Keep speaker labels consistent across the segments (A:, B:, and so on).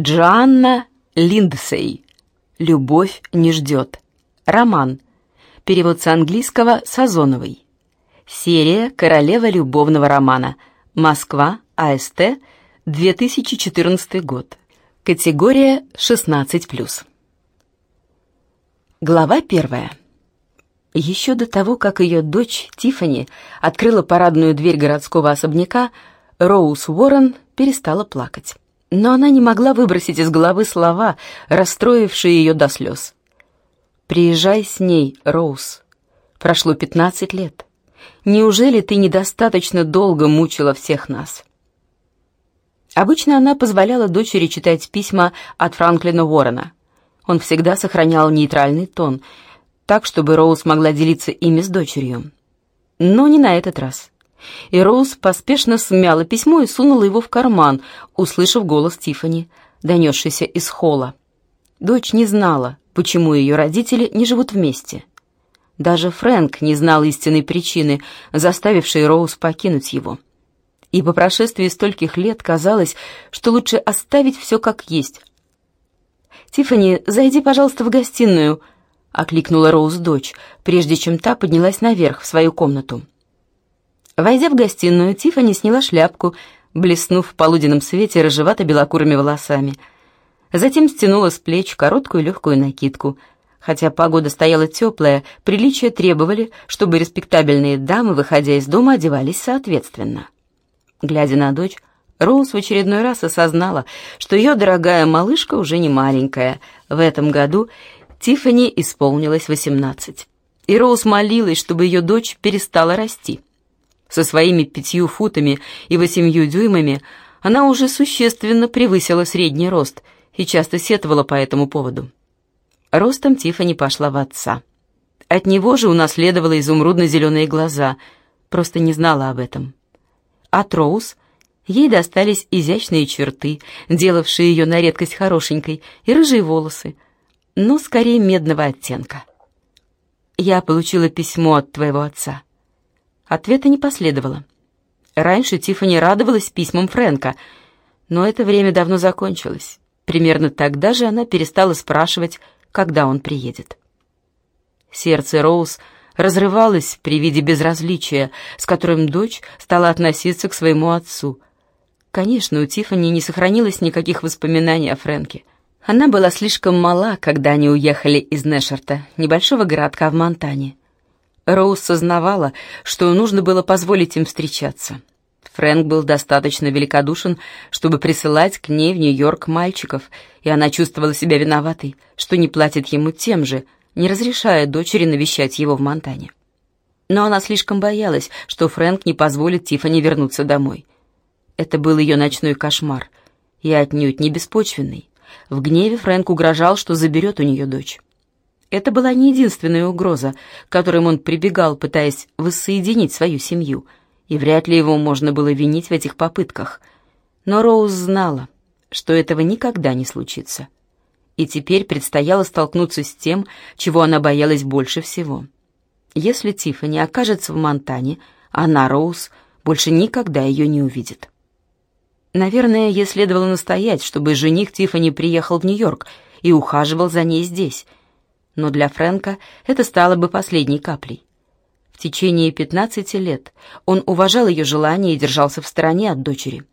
A: Джоанна Линдсей. «Любовь не ждет». Роман. Перевод с английского Сазоновой. Серия «Королева любовного романа». Москва, АСТ, 2014 год. Категория 16+. Глава первая. Еще до того, как ее дочь Тифани открыла парадную дверь городского особняка, Роуз Уоррен перестала плакать но она не могла выбросить из головы слова, расстроившие ее до слез. «Приезжай с ней, Роуз. Прошло пятнадцать лет. Неужели ты недостаточно долго мучила всех нас?» Обычно она позволяла дочери читать письма от Франклина Уоррена. Он всегда сохранял нейтральный тон, так, чтобы Роуз могла делиться ими с дочерью. Но не на этот раз и Роуз поспешно смяла письмо и сунула его в карман, услышав голос Тифани, донесшийся из холла. Дочь не знала, почему ее родители не живут вместе. Даже Фрэнк не знал истинной причины, заставившей Роуз покинуть его. И по прошествии стольких лет казалось, что лучше оставить все как есть. «Тиффани, зайди, пожалуйста, в гостиную», — окликнула Роуз дочь, прежде чем та поднялась наверх в свою комнату. Войдя в гостиную, Тиффани сняла шляпку, блеснув в полуденном свете рыжевато-белокурыми волосами. Затем стянула с плеч короткую легкую накидку. Хотя погода стояла теплая, приличия требовали, чтобы респектабельные дамы, выходя из дома, одевались соответственно. Глядя на дочь, Роуз в очередной раз осознала, что ее дорогая малышка уже не маленькая. В этом году Тиффани исполнилось восемнадцать. И Роуз молилась, чтобы ее дочь перестала расти. Со своими пятью футами и восемью дюймами она уже существенно превысила средний рост и часто сетовала по этому поводу. Ростом Тиффани пошла в отца. От него же унаследовала изумрудно-зеленые глаза, просто не знала об этом. От Роуз ей достались изящные черты, делавшие ее на редкость хорошенькой, и рыжие волосы, но скорее медного оттенка. «Я получила письмо от твоего отца», Ответа не последовало. Раньше Тиффани радовалась письмам Фрэнка, но это время давно закончилось. Примерно тогда же она перестала спрашивать, когда он приедет. Сердце Роуз разрывалось при виде безразличия, с которым дочь стала относиться к своему отцу. Конечно, у Тиффани не сохранилось никаких воспоминаний о Фрэнке. Она была слишком мала, когда они уехали из Нэшерта, небольшого городка в Монтане. Роуз сознавала, что нужно было позволить им встречаться. Фрэнк был достаточно великодушен, чтобы присылать к ней в Нью-Йорк мальчиков, и она чувствовала себя виноватой, что не платит ему тем же, не разрешая дочери навещать его в Монтане. Но она слишком боялась, что Фрэнк не позволит Тиффани вернуться домой. Это был ее ночной кошмар, и отнюдь не беспочвенный. В гневе Фрэнк угрожал, что заберет у нее дочь. Это была не единственная угроза, к которым он прибегал, пытаясь воссоединить свою семью, и вряд ли его можно было винить в этих попытках. Но Роуз знала, что этого никогда не случится. И теперь предстояло столкнуться с тем, чего она боялась больше всего. Если Тиффани окажется в Монтане, она, Роуз, больше никогда ее не увидит. Наверное, ей следовало настоять, чтобы жених Тиффани приехал в Нью-Йорк и ухаживал за ней здесь — но для Фрэнка это стало бы последней каплей. В течение 15 лет он уважал ее желание и держался в стороне от дочери.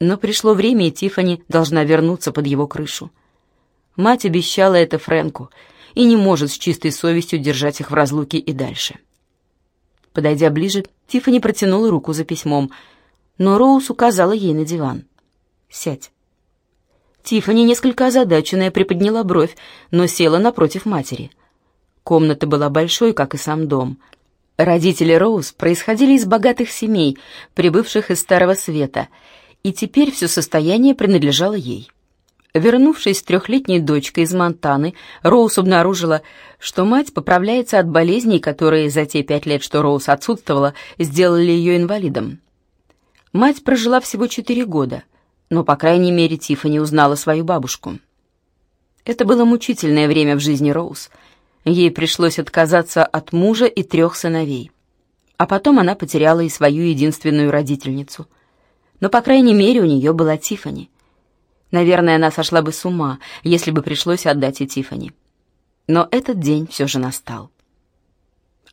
A: Но пришло время, и Тиффани должна вернуться под его крышу. Мать обещала это Фрэнку и не может с чистой совестью держать их в разлуке и дальше. Подойдя ближе, Тиффани протянула руку за письмом, но Роуз указала ей на диван. «Сядь». Тиффани, несколько озадаченная, приподняла бровь, но села напротив матери. Комната была большой, как и сам дом. Родители Роуз происходили из богатых семей, прибывших из Старого Света, и теперь все состояние принадлежало ей. Вернувшись с трехлетней дочкой из Монтаны, Роуз обнаружила, что мать поправляется от болезней, которые за те пять лет, что Роуз отсутствовала, сделали ее инвалидом. Мать прожила всего четыре года — но, по крайней мере, Тиффани узнала свою бабушку. Это было мучительное время в жизни Роуз. Ей пришлось отказаться от мужа и трех сыновей. А потом она потеряла и свою единственную родительницу. Но, по крайней мере, у нее была Тиффани. Наверное, она сошла бы с ума, если бы пришлось отдать и Тифани. Но этот день все же настал.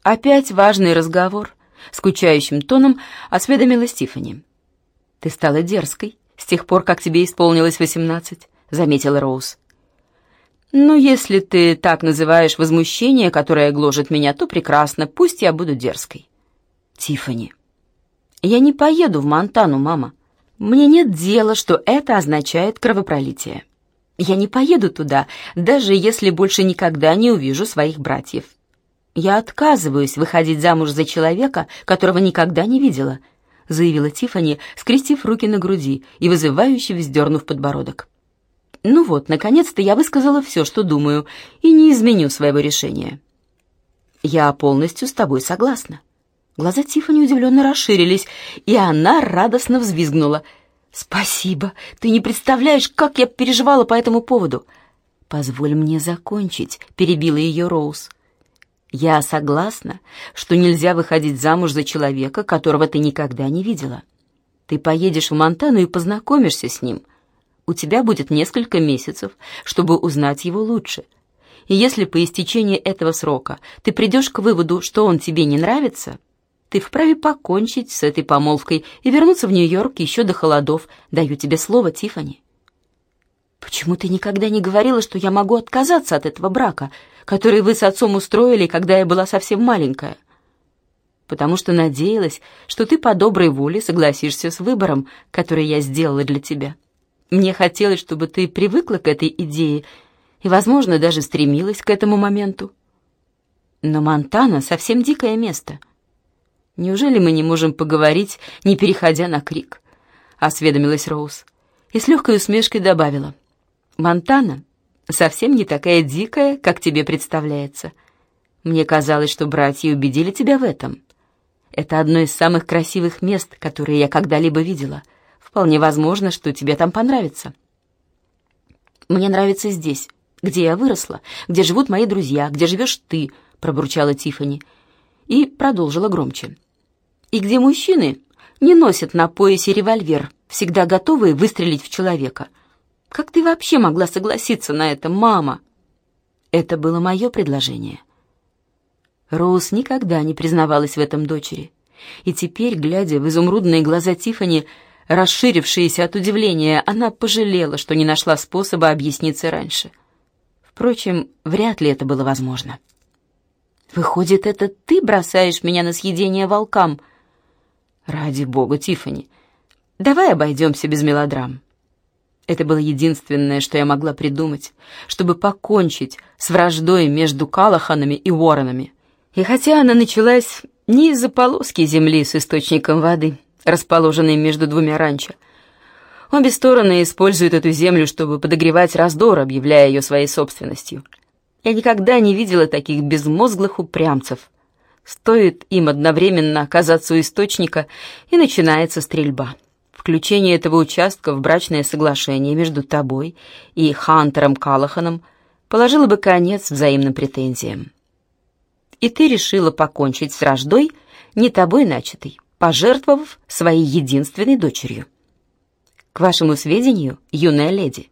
A: Опять важный разговор. Скучающим тоном осведомилась Тифани. «Ты стала дерзкой с тех пор, как тебе исполнилось восемнадцать», — заметила Роуз. «Ну, если ты так называешь возмущение, которое гложет меня, то прекрасно, пусть я буду дерзкой». Тифани. «Я не поеду в Монтану, мама. Мне нет дела, что это означает кровопролитие. Я не поеду туда, даже если больше никогда не увижу своих братьев. Я отказываюсь выходить замуж за человека, которого никогда не видела», заявила Тифани, скрестив руки на груди и вызывающе вздернув подбородок. «Ну вот, наконец-то я высказала все, что думаю, и не изменю своего решения». «Я полностью с тобой согласна». Глаза Тифани удивленно расширились, и она радостно взвизгнула. «Спасибо! Ты не представляешь, как я переживала по этому поводу!» «Позволь мне закончить», — перебила ее Роуз. «Я согласна, что нельзя выходить замуж за человека, которого ты никогда не видела. Ты поедешь в Монтану и познакомишься с ним. У тебя будет несколько месяцев, чтобы узнать его лучше. И если по истечении этого срока ты придешь к выводу, что он тебе не нравится, ты вправе покончить с этой помолвкой и вернуться в Нью-Йорк еще до холодов. Даю тебе слово, Тифани. Почему ты никогда не говорила, что я могу отказаться от этого брака, который вы с отцом устроили, когда я была совсем маленькая? Потому что надеялась, что ты по доброй воле согласишься с выбором, который я сделала для тебя. Мне хотелось, чтобы ты привыкла к этой идее и, возможно, даже стремилась к этому моменту. Но Монтана совсем дикое место — Неужели мы не можем поговорить, не переходя на крик?» — осведомилась Роуз. И с легкой усмешкой добавила. «Монтана совсем не такая дикая, как тебе представляется. Мне казалось, что братья убедили тебя в этом. Это одно из самых красивых мест, которые я когда-либо видела. Вполне возможно, что тебе там понравится». «Мне нравится здесь, где я выросла, где живут мои друзья, где живешь ты», — пробурчала Тифани и продолжила громче и где мужчины не носят на поясе револьвер, всегда готовые выстрелить в человека. Как ты вообще могла согласиться на это, мама? Это было мое предложение. Роуз никогда не признавалась в этом дочери. И теперь, глядя в изумрудные глаза Тифани, расширившиеся от удивления, она пожалела, что не нашла способа объясниться раньше. Впрочем, вряд ли это было возможно. «Выходит, это ты бросаешь меня на съедение волкам?» Ради бога, Тифани, давай обойдемся без мелодрам. Это было единственное, что я могла придумать, чтобы покончить с враждой между Калаханами и Уорренами. И хотя она началась не из-за полоски земли с источником воды, расположенной между двумя ранчо, Обе стороны используют эту землю, чтобы подогревать раздор, объявляя ее своей собственностью. Я никогда не видела таких безмозглых упрямцев. Стоит им одновременно оказаться у источника, и начинается стрельба. Включение этого участка в брачное соглашение между тобой и Хантером Калаханом положило бы конец взаимным претензиям. И ты решила покончить с рождой, не тобой начатой, пожертвовав своей единственной дочерью. К вашему сведению, юная леди,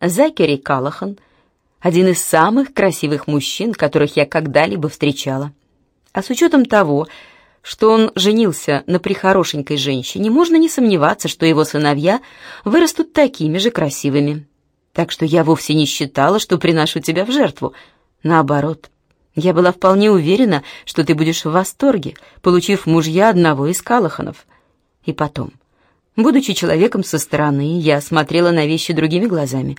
A: Закери Калахан — один из самых красивых мужчин, которых я когда-либо встречала. А с учетом того, что он женился на прихорошенькой женщине, можно не сомневаться, что его сыновья вырастут такими же красивыми. Так что я вовсе не считала, что приношу тебя в жертву. Наоборот, я была вполне уверена, что ты будешь в восторге, получив мужья одного из Калаханов. И потом, будучи человеком со стороны, я смотрела на вещи другими глазами.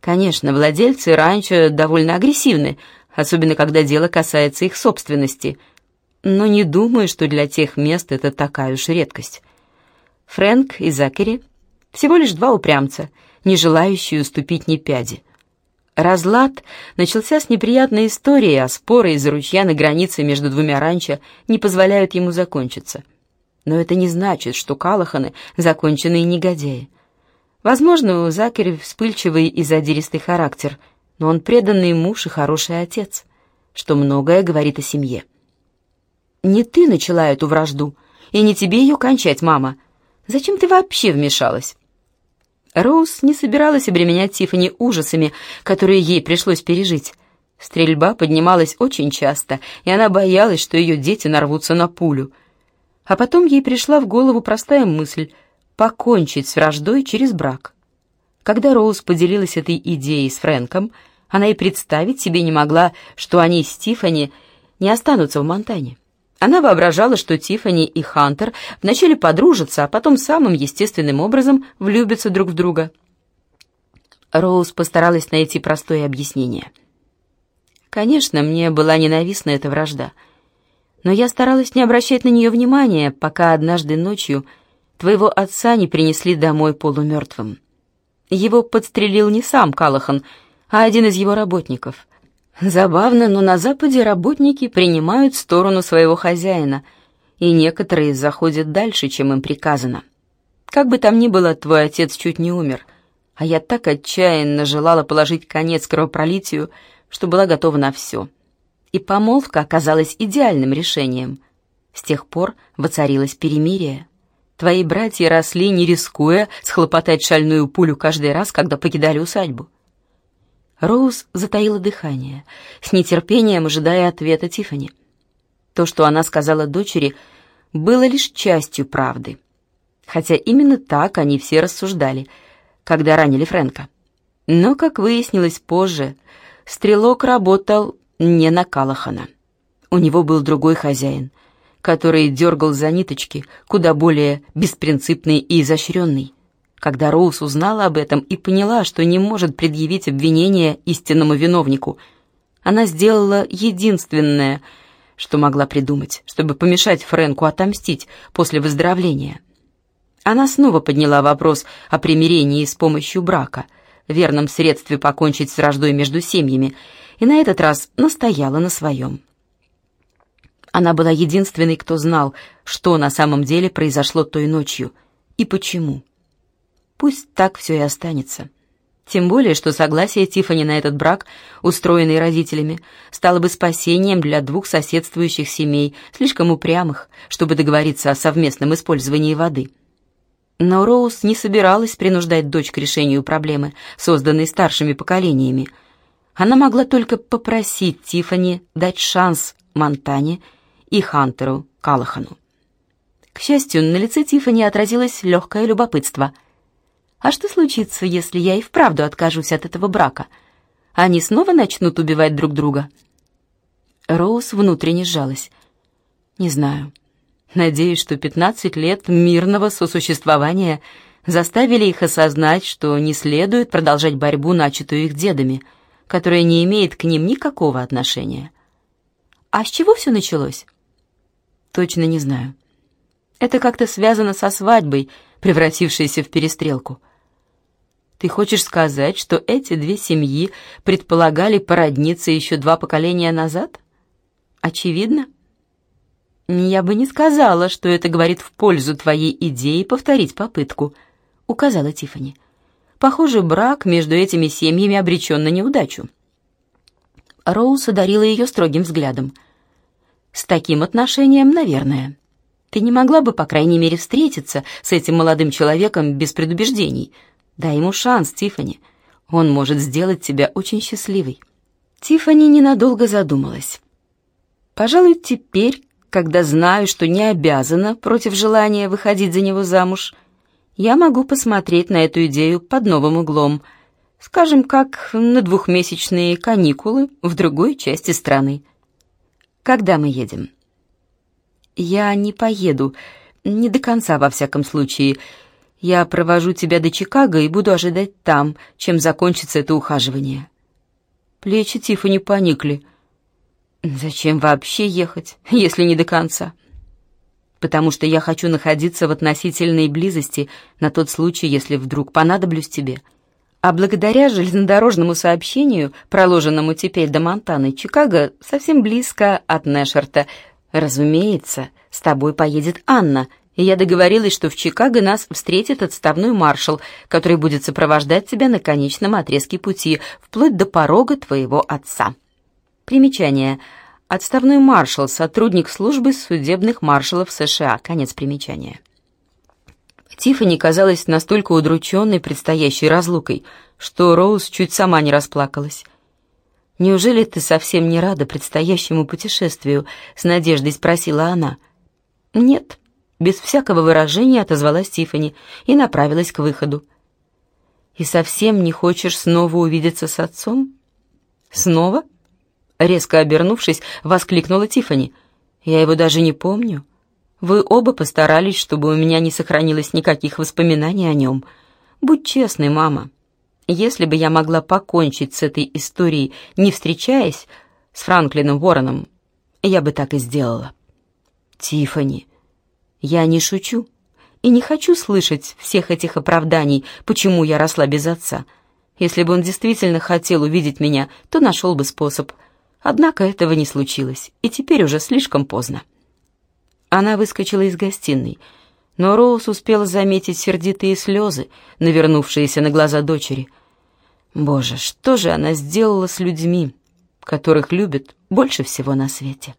A: Конечно, владельцы раньше довольно агрессивны, особенно когда дело касается их собственности. Но не думаю, что для тех мест это такая уж редкость. Фрэнк и Закери — всего лишь два упрямца, не желающие уступить ни пяди. Разлад начался с неприятной истории, а споры из-за ручья на границе между двумя ранчо не позволяют ему закончиться. Но это не значит, что Калаханы — законченные негодяи. Возможно, у Закери вспыльчивый и задиристый характер — но он преданный муж и хороший отец, что многое говорит о семье. Не ты начала эту вражду, и не тебе ее кончать, мама. Зачем ты вообще вмешалась? Роуз не собиралась обременять Тиффани ужасами, которые ей пришлось пережить. Стрельба поднималась очень часто, и она боялась, что ее дети нарвутся на пулю. А потом ей пришла в голову простая мысль — покончить с враждой через брак. Когда Роуз поделилась этой идеей с Фрэнком, она и представить себе не могла, что они с Тиффани не останутся в Монтане. Она воображала, что Тиффани и Хантер вначале подружатся, а потом самым естественным образом влюбятся друг в друга. Роуз постаралась найти простое объяснение. Конечно, мне была ненавистна эта вражда, но я старалась не обращать на нее внимания, пока однажды ночью твоего отца не принесли домой полумертвым. Его подстрелил не сам Калахан, а один из его работников — Забавно, но на Западе работники принимают сторону своего хозяина, и некоторые заходят дальше, чем им приказано. Как бы там ни было, твой отец чуть не умер, а я так отчаянно желала положить конец кровопролитию, что была готова на все. И помолвка оказалась идеальным решением. С тех пор воцарилось перемирие. Твои братья росли, не рискуя схлопотать шальную пулю каждый раз, когда покидали усадьбу. Роуз затаила дыхание, с нетерпением ожидая ответа Тифани. То, что она сказала дочери, было лишь частью правды. Хотя именно так они все рассуждали, когда ранили Фрэнка. Но, как выяснилось позже, стрелок работал не на Калахана. У него был другой хозяин, который дергал за ниточки, куда более беспринципный и изощренный. Когда Роуз узнала об этом и поняла, что не может предъявить обвинение истинному виновнику, она сделала единственное, что могла придумать, чтобы помешать Фрэнку отомстить после выздоровления. Она снова подняла вопрос о примирении с помощью брака, верном средстве покончить с враждой между семьями, и на этот раз настояла на своем. Она была единственной, кто знал, что на самом деле произошло той ночью и почему. Пусть так все и останется. Тем более, что согласие Тифани на этот брак, устроенный родителями, стало бы спасением для двух соседствующих семей, слишком упрямых, чтобы договориться о совместном использовании воды. Но Роуз не собиралась принуждать дочь к решению проблемы, созданной старшими поколениями. Она могла только попросить Тифани дать шанс Монтане и Хантеру Калахану. К счастью, на лице Тифани отразилось легкое любопытство – а что случится, если я и вправду откажусь от этого брака? Они снова начнут убивать друг друга?» Роуз внутренне сжалась. «Не знаю. Надеюсь, что пятнадцать лет мирного сосуществования заставили их осознать, что не следует продолжать борьбу, начатую их дедами, которая не имеет к ним никакого отношения. А с чего все началось? Точно не знаю. Это как-то связано со свадьбой, превратившейся в перестрелку. Ты хочешь сказать, что эти две семьи предполагали породниться еще два поколения назад? Очевидно. Я бы не сказала, что это говорит в пользу твоей идеи повторить попытку, указала Тифани. Похоже, брак между этими семьями обречен на неудачу. Роуз одарила ее строгим взглядом. «С таким отношением, наверное. Ты не могла бы, по крайней мере, встретиться с этим молодым человеком без предубеждений, Дай ему шанс, Тифани. Он может сделать тебя очень счастливой. Тифани ненадолго задумалась. Пожалуй, теперь, когда знаю, что не обязана против желания выходить за него замуж, я могу посмотреть на эту идею под новым углом, скажем, как на двухмесячные каникулы в другой части страны. Когда мы едем? Я не поеду, не до конца во всяком случае. Я провожу тебя до Чикаго и буду ожидать там, чем закончится это ухаживание». Плечи Тиффани поникли. «Зачем вообще ехать, если не до конца?» «Потому что я хочу находиться в относительной близости на тот случай, если вдруг понадоблюсь тебе. А благодаря железнодорожному сообщению, проложенному теперь до Монтаны, Чикаго совсем близко от Нэшерта. Разумеется, с тобой поедет Анна, и я договорилась, что в Чикаго нас встретит отставной маршал, который будет сопровождать тебя на конечном отрезке пути, вплоть до порога твоего отца. Примечание. Отставной маршал, сотрудник службы судебных маршалов США. Конец примечания. Тиффани казалась настолько удрученной предстоящей разлукой, что Роуз чуть сама не расплакалась. «Неужели ты совсем не рада предстоящему путешествию?» — с надеждой спросила она. «Нет», — без всякого выражения отозвалась Тиффани и направилась к выходу. «И совсем не хочешь снова увидеться с отцом?» «Снова?» Резко обернувшись, воскликнула Тиффани. «Я его даже не помню. Вы оба постарались, чтобы у меня не сохранилось никаких воспоминаний о нем. Будь честной, мама. Если бы я могла покончить с этой историей, не встречаясь с Франклином Вороном, я бы так и сделала». «Тиффани, я не шучу и не хочу слышать всех этих оправданий, почему я росла без отца. Если бы он действительно хотел увидеть меня, то нашел бы способ. Однако этого не случилось, и теперь уже слишком поздно. Она выскочила из гостиной, но Роуз успела заметить сердитые слезы, навернувшиеся на глаза дочери. Боже, что же она сделала с людьми, которых любит больше всего на свете?